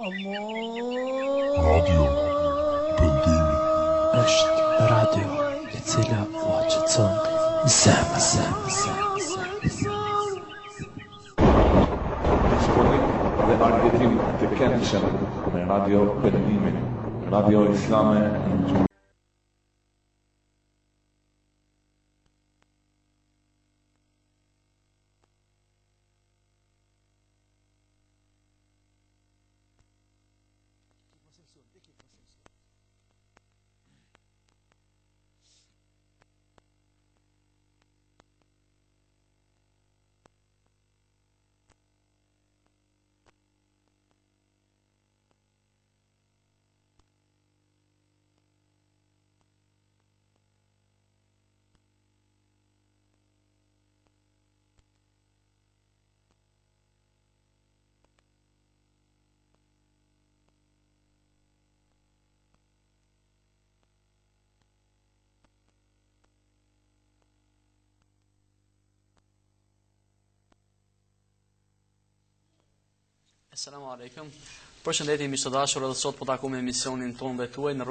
Radio Pendimi. është radio e cila u zemër. Shkonim dhe argjetim të këndshëm me Radio Pendimin, Radio Islame në Gjuhë. Asalamu alaikum. Përshëndetje miq të dashur, edhe sot po takojmë emisionin tonë dhe tuaj në